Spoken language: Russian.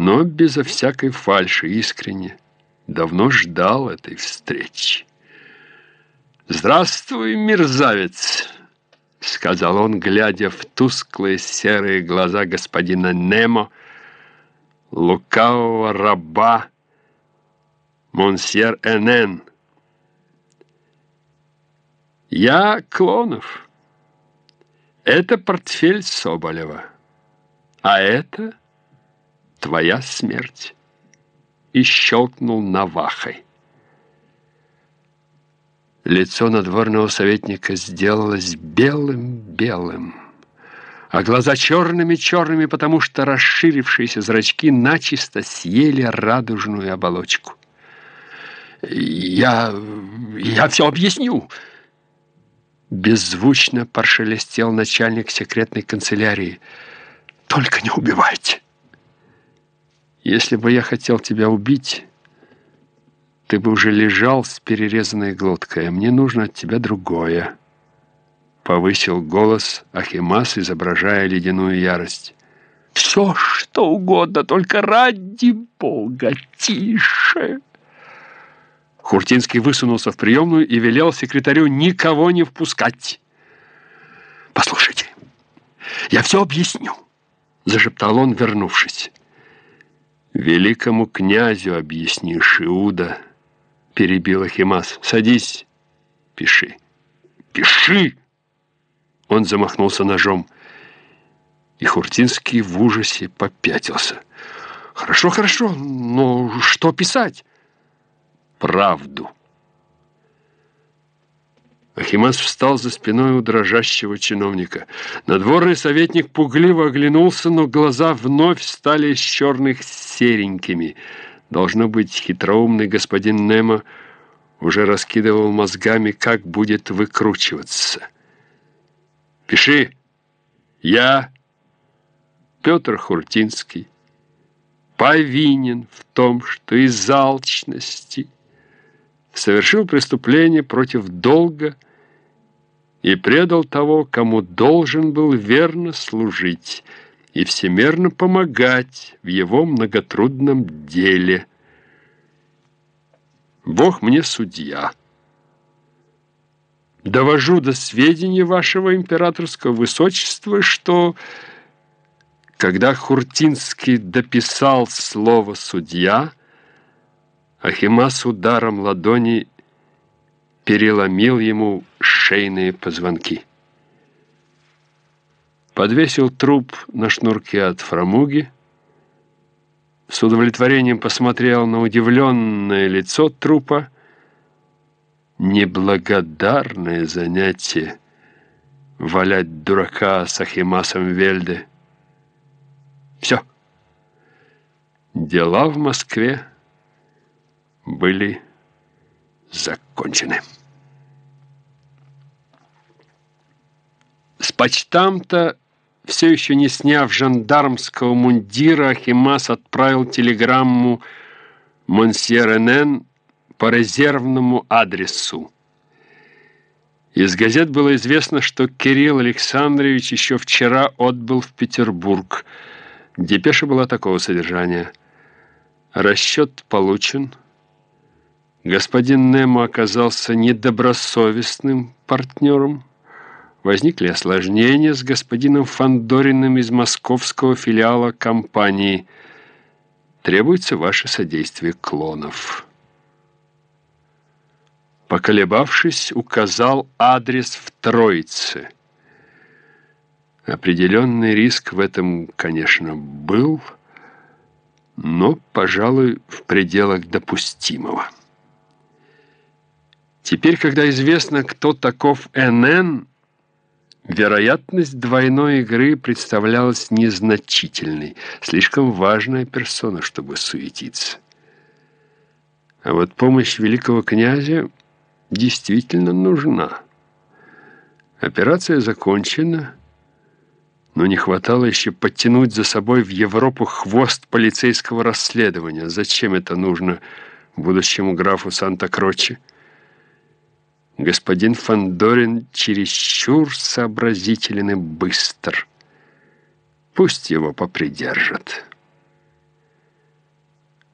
но безо всякой фальши, искренне. Давно ждал этой встречи. «Здравствуй, мерзавец!» — сказал он, глядя в тусклые серые глаза господина Немо, лукавого раба Монсьер Энен. «Я Клонов. Это портфель Соболева, а это твоя смерть» и щелкнул навахой. Лицо надворного советника сделалось белым-белым, а глаза черными-черными, потому что расширившиеся зрачки начисто съели радужную оболочку. «Я... я все объясню!» Беззвучно прошелестел начальник секретной канцелярии. «Только не убивайте!» Если бы я хотел тебя убить, ты бы уже лежал с перерезанной глоткой, а мне нужно от тебя другое. Повысил голос Ахимас, изображая ледяную ярость. «Все, что угодно, только ради Бога, тише!» Хуртинский высунулся в приемную и велел секретарю никого не впускать. «Послушайте, я все объясню», — зашептал он, вернувшись. «Великому князю объяснишь, Иуда», — перебил Ахимас. «Садись, пиши». «Пиши!» Он замахнулся ножом, и Хуртинский в ужасе попятился. «Хорошо, хорошо, но что писать?» «Правду». Ахимас встал за спиной у дрожащего чиновника. Надворный советник пугливо оглянулся, но глаза вновь стали из черных серенькими. Должно быть, хитроумный господин Немо уже раскидывал мозгами, как будет выкручиваться. «Пиши. Я, Петр Хуртинский, повинен в том, что из алчности совершил преступление против долга и предал того, кому должен был верно служить и всемерно помогать в его многотрудном деле. Бог мне судья. Довожу до сведения вашего императорского высочества, что, когда Хуртинский дописал слово «судья», Ахимас ударом ладони переломил ему шейные позвонки. Подвесил труп на шнурке от фрамуги, с удовлетворением посмотрел на удивленное лицо трупа. Неблагодарное занятие валять дурака с Ахимасом Вельде. Все. Дела в Москве были закончены. С почтамта, все еще не сняв жандармского мундира, Ахимас отправил телеграмму Монсьер Энен по резервному адресу. Из газет было известно, что Кирилл Александрович еще вчера отбыл в Петербург. Депеша была такого содержания. Расчет получен. Господин Немо оказался недобросовестным партнером. Возникли осложнения с господином Фандориным из московского филиала компании. Требуется ваше содействие клонов. Поколебавшись, указал адрес в Троице. Определенный риск в этом, конечно, был, но, пожалуй, в пределах допустимого. Теперь, когда известно, кто таков НН, вероятность двойной игры представлялась незначительной. Слишком важная персона, чтобы суетиться. А вот помощь великого князя действительно нужна. Операция закончена, но не хватало еще подтянуть за собой в Европу хвост полицейского расследования. Зачем это нужно будущему графу Санта-Кроче? Господин Фандорин чересчур сообразителен и быстр. Пусть его попридержат».